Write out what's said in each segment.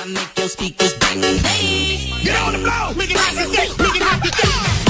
I make your speakers bang. Get on the floor, make it hot today, make it hot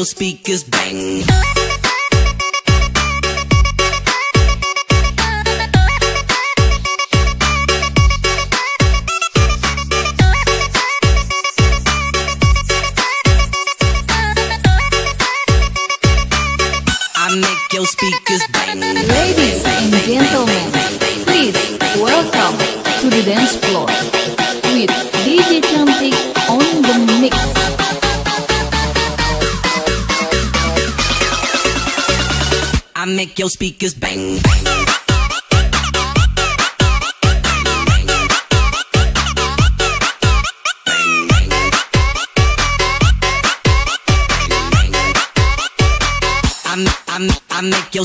Your speakers bang. Your speakers bang. Ladies and gentlemen, please welcome to the dance floor with DJ Cantik on the mix. Make your speakers bang. I'm, I'm, I make your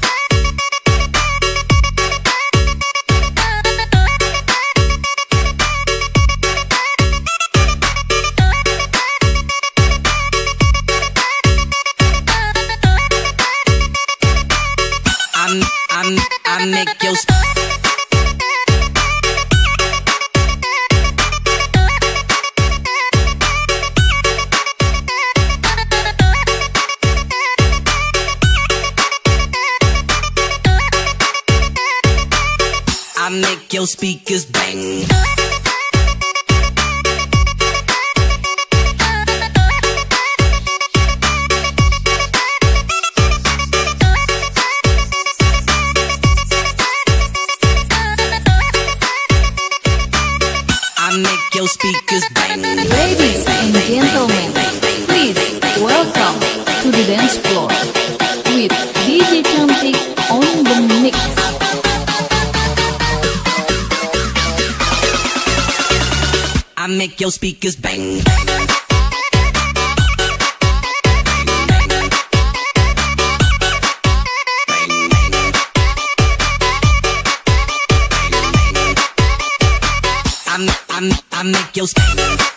Your speakers bang. Make your speakers bang. I make I make your speakers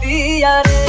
The at.